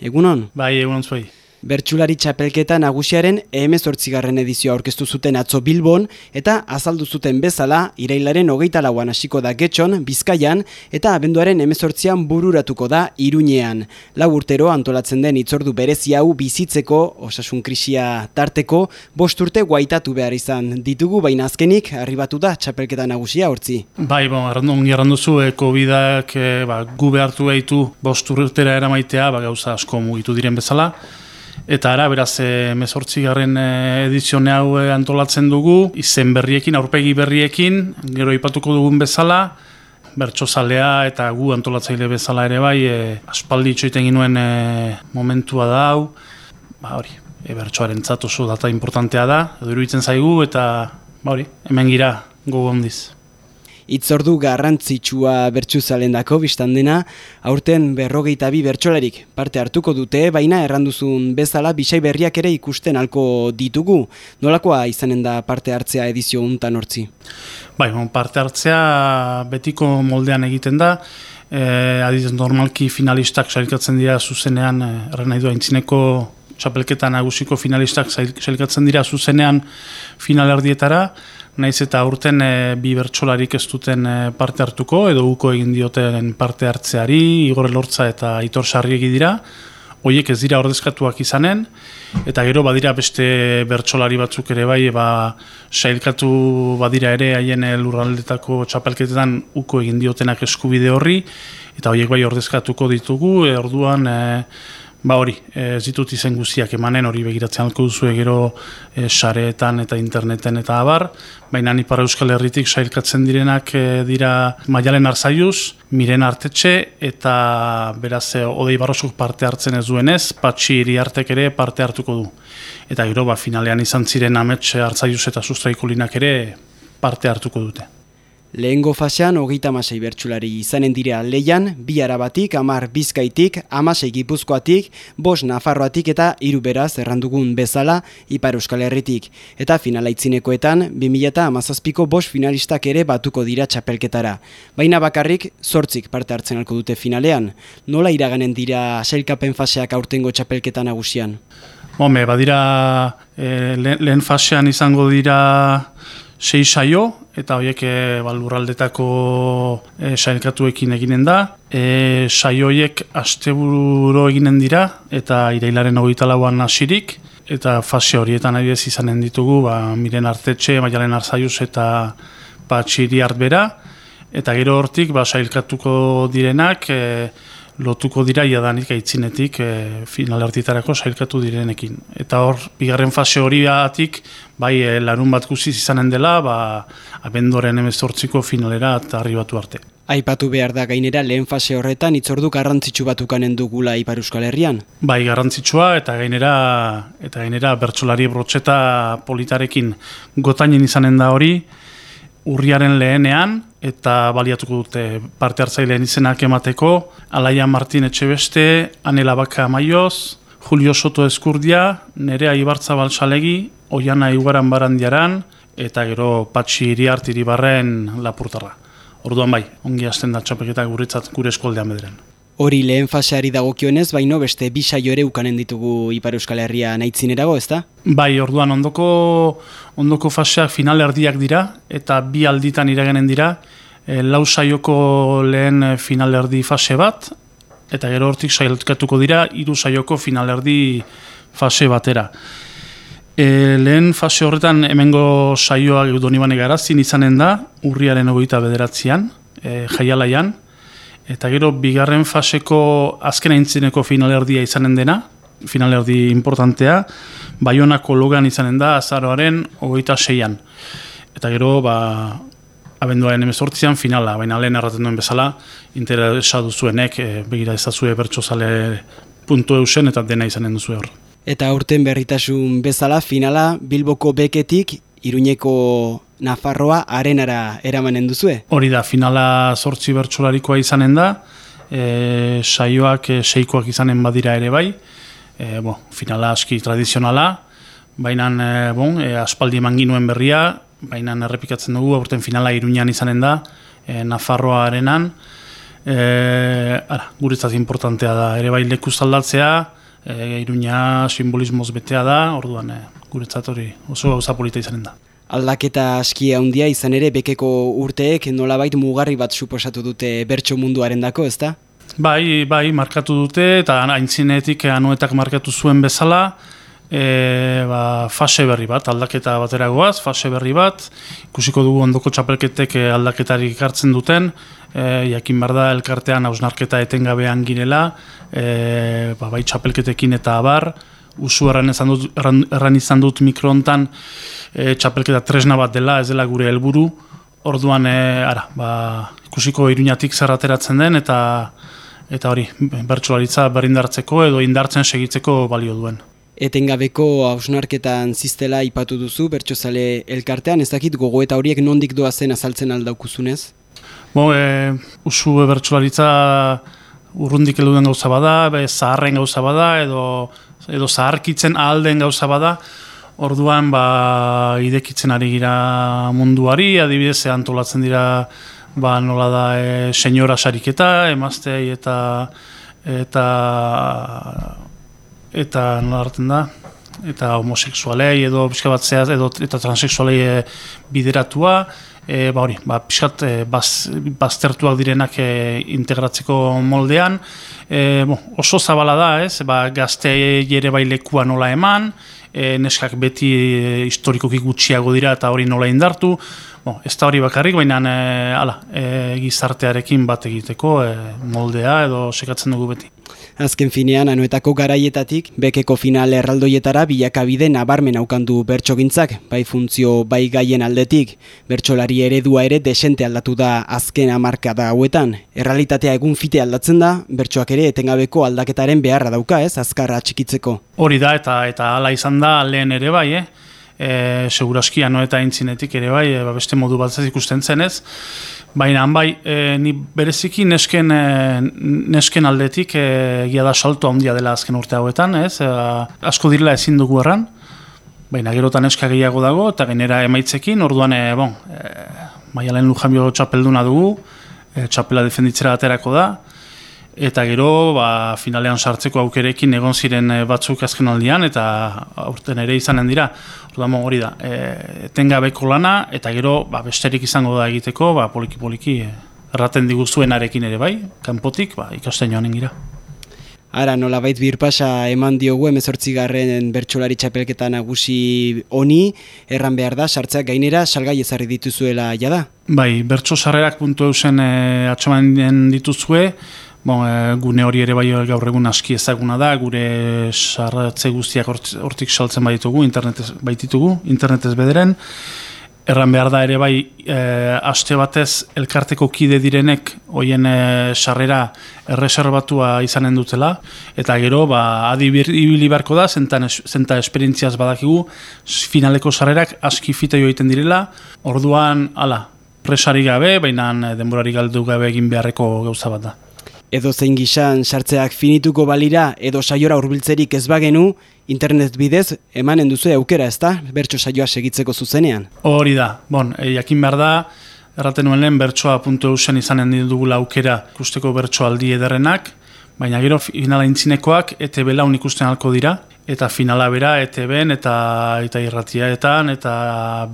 egunon? Bai, egunon zuei. Bertsulari txapelketa nagusiaren emezortzigarren edizioa aurkeztu zuten atzo Bilbon eta azaldu zuten bezala irailaren hogeita lauan hasiko da getxon, bizkaian eta abenduaren emezortzian bururatuko da iruñean. Lau urtero antolatzen den itzordu berezi hau bizitzeko, osasun krisia tarteko, bost urte guaitatu behar izan ditugu, baina azkenik arribatu da txapelketa nagusia hortzi. Bai, bon, ongi erranduzu, e, COVID-ak e, ba, gu behartu behitu bost urtera eramaitea, ba, gauza asko mugitu diren bezala. Eta ara, beraz, e, mesortzi garren e, edizione hau e, antolatzen dugu, izen berriekin, aurpegi berriekin, gero ipatuko dugun bezala, bertsozalea eta gu antolatzaile bezala ere bai, e, aspaldi itxoiten ginuen e, momentua da hau, ba hori, e, bertsoaren oso data importantea da, edo iruditzen zaigu, eta ba hori, hemen gira gogo ondiz. Itzordu garrantzitsua bertsuzalen dako biztan dena, aurten berrogeita bi bertsolarik parte hartuko dute, baina erranduzun bezala bisai berriak ere ikusten halko ditugu. Nolakoa izanen da parte hartzea edizio untan hortzi? Bai, parte hartzea betiko moldean egiten da, e, adiz normalki finalistak sailkatzen dira zuzenean, e, erren nahi du haintzineko txapelketa nagusiko finalistak sailkatzen dira zuzenean finalerdietara, naiz eta urten e, bi bertsolarik ez duten e, parte hartuko, edo uko egin dioten parte hartzeari, Igor Lortza eta Itor Sarriegi dira, hoiek ez dira ordezkatuak izanen, eta gero badira beste bertsolari batzuk ere bai, ba, sailkatu badira ere haien lurraldetako txapelketetan uko egin diotenak eskubide horri, eta hoiek bai ordezkatuko ditugu, e, orduan... E, Ba hori, ez ditut izen guztiak emanen hori begiratzen alko duzu gero e, sareetan eta interneten eta abar, baina ni para Euskal Herritik sailkatzen direnak e, dira Maialen Arzaiuz, Miren Artetxe eta beraz Odei Barrosuk parte hartzen ez duenez, Patxi Iriartek ere parte hartuko du. Eta gero ba, finalean izan ziren Ametxe Arzaiuz eta Sustraikulinak ere parte hartuko dute. Lehengo fasean, hogeita masei bertsulari izanen direa leian, bi arabatik, amar bizkaitik, amasei gipuzkoatik, bos nafarroatik eta iruberaz errandugun bezala Ipar Euskal Herritik. Eta finalaitzinekoetan, 2000 eta amazazpiko bos finalistak ere batuko dira txapelketara. Baina bakarrik, sortzik parte hartzen alko dute finalean. Nola iraganen dira sailkapen faseak aurtengo txapelketa nagusian? Home, badira, e, lehen fasean izango dira sei saio, eta horiek e, balurraldetako e, sailkatuekin eginen da. E, saio horiek asteburu eginen dira, eta irailaren hogeita lauan hasirik, eta fase horietan adibidez izanen ditugu, ba, miren artetxe, maialen arzaiuz eta patxiri hartbera, eta gero hortik ba, sailkatuko direnak, e, lotuko dira jadanik aitzinetik e, finalertitarako sailkatu direnekin. Eta hor, bigarren fase hori batik, bai e, larun bat guziz izanen dela, ba, abendoren emezortziko finalera eta arribatu arte. Aipatu behar da gainera lehen fase horretan itzordu garrantzitsu batukanen dugula Ipar Euskal Herrian? Bai, garrantzitsua eta gainera eta gainera bertsolari brotxeta politarekin gotainen izanen da hori, urriaren lehenean, eta baliatuko dute parte hartzaileen izenak emateko, Alaia Martin Etxebeste, Anela Baka Maioz, Julio Soto Eskurdia, Nerea Ibartza Balsalegi, Oiana Iguaran Barandiaran, eta gero Patxi Iriartiri Barren Lapurtarra. Orduan bai, ongi hasten da txapeketak gurritzat gure eskoldean bederen. Hori lehen faseari dagokionez, baino beste bi saio ere ukanen ditugu Ipar Euskal Herria naitzinerago, ezta? Bai, orduan ondoko ondoko faseak final erdiak dira eta bi alditan iragenen dira. E, lau saioko lehen final erdi fase bat eta gero hortik sailkatuko dira hiru saioko final erdi fase batera. E, lehen fase horretan hemengo saioak Donibane Garazin izanen da urriaren 29an, e, Jaialaian Eta gero, bigarren faseko azken aintzineko finalerdia izanen dena, finalerdi importantea, Baionako logan izanen da azaroaren hogeita seian. Eta gero, ba, abenduaren emezortzian finala, baina lehen erraten duen bezala, interesa duzuenek, e, begira ezazue bertxozale puntu eusen eta dena izanen duzu hor. Eta aurten berritasun bezala, finala Bilboko beketik, Iruñeko Nafarroa arenara eramanen duzue? Hori da, finala sortzi bertsolarikoa izanen da, e, saioak e, seikoak izanen badira ere bai, e, bo, finala aski tradizionala, baina e, bon, e, aspaldi eman ginuen berria, baina errepikatzen dugu, aurten finala iruñan izanen da, e, Nafarroa arenan, e, ara, guretzat importantea da, ere bai leku zaldatzea, e, iruña simbolismoz betea da, orduan e, guretzat hori oso gauza polita izanen da. Aldaketa askia handia izan ere bekeko urteek nolabait mugarri bat suposatu dute bertso munduaren dako, ezta? Bai, bai, markatu dute eta aintzinetik anuetak markatu zuen bezala, e, ba, fase berri bat, aldaketa bateragoaz, fase berri bat, ikusiko dugu ondoko txapelketek e, aldaketarik hartzen duten, e, jakin behar da elkartean hausnarketa etengabean girela, e, ba, bai txapelketekin eta abar, usu erran izan dut, erran, izan dut mikrontan e, txapelketa tresna bat dela, ez dela gure helburu, orduan e, ara, ba, ikusiko iruñatik zerrateratzen den, eta eta hori, bertsolaritza berindartzeko edo indartzen segitzeko balio duen. Etengabeko hausnarketan ziztela ipatu duzu, bertsozale elkartean, ez dakit gogoeta horiek nondik doazen azaltzen aldaukuzunez? Bo, e, usu bertsolaritza urrundik eluden gauza bada, be, zaharren gauza bada, edo, edo zaharkitzen alden gauza bada, orduan ba, idekitzen ari gira munduari, adibidez, antolatzen dira ba, nola da e, senyora sariketa, emaztei eta eta eta nola hartzen da eta homoseksualei edo pixka bat zehaz edo eta transexualei e, bideratua e, ba hori, ba, pixkat e, baz, baztertuak direnak e, integratzeko moldean. E, bo, oso zabala da ez, ba, gazte ere bai lekua nola eman e, neskak beti e, historikoki gutxiago dira eta hori nola indartu Bo, ez da hori bakarrik, baina e, ala, e, gizartearekin bat egiteko e, moldea edo sekatzen dugu beti. Azken finean, anuetako garaietatik, bekeko final erraldoietara bilakabide nabarmen aukandu bertsogintzak, bai funtzio bai gaien aldetik, bertsolari eredua ere desente aldatu da azken amarkada hauetan. Errealitatea egun fite aldatzen da, bertsoak ere etengabeko aldaketaren beharra dauka ez, azkarra txikitzeko. Hori da, eta eta hala izan da lehen ere bai, eh? E, seguraski ano eta intzinetik ere bai, e, ba, beste modu bat ez ikusten zenez. Baina bai, e, ni bereziki nesken, e, nesken aldetik e, egia da salto handia dela azken urte hauetan, ez? E, asko direla ezin dugu erran, baina gerotan neska gehiago dago, eta genera emaitzekin, orduan, e, bon, e, maialen lujambio txapelduna dugu, e, txapela defenditzera aterako da, eta gero ba, finalean sartzeko aukerekin egon ziren eh, batzuk azken aldian eta aurten ere izanen dira Orduan hori da, e, etengabeko lana eta gero ba, besterik izango da egiteko ba, poliki poliki e, erraten diguzuen arekin ere bai, kanpotik ba, ikasten joanen gira. Ara, nola bait birpasa eman diogu emezortzigarren bertsolari txapelketa nagusi honi, erran behar da, sartzeak gainera, salgai ezarri dituzuela jada? Bai, bertso sarrerak puntu eusen e, atxamanen dituzue, Bon, e, gune hori ere bai gaur egun aski ezaguna da, gure sarratze guztiak hortik saltzen baitugu, internetez baititugu, internetez bederen. Erran behar da ere bai, e, aste batez elkarteko kide direnek hoien e, sarrera erreserbatua izanen dutela, eta gero, ba, adi ibili beharko da, zenta, zenta esperientziaz badakigu, finaleko sarrerak aski fita egiten direla, orduan, ala, presari gabe, baina denborari galdu gabe egin beharreko gauza bat da edo zein gisan sartzeak finituko balira edo saiora hurbiltzerik ez bagenu, internet bidez emanen duzu aukera ezta, bertso saioa segitzeko zuzenean. Hori da, bon, e, jakin behar da, erraten nuen lehen bertsoa.eu zen izanen dugula aukera ikusteko bertsoaldi ederrenak, baina gero finala intzinekoak ete bela ikusten halko dira, eta finala bera ETB-en eta eta irratiaetan eta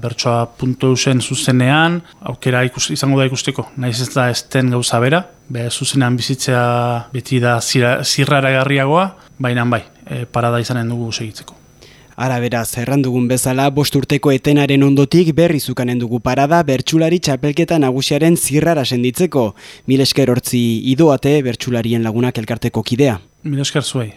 bertsoa puntu eusen zuzenean aukera ikus, izango da ikusteko naiz ez da esten gauza bera be zuzenean bizitzea beti da zirrara garriagoa baina bai e, parada izanen dugu segitzeko Ara beraz, erran dugun bezala, bost urteko etenaren ondotik berri zukanen dugu parada bertsulari txapelketa nagusiaren zirrara senditzeko. Mil esker hortzi idoate bertsularien lagunak elkarteko kidea. Mil esker zuei.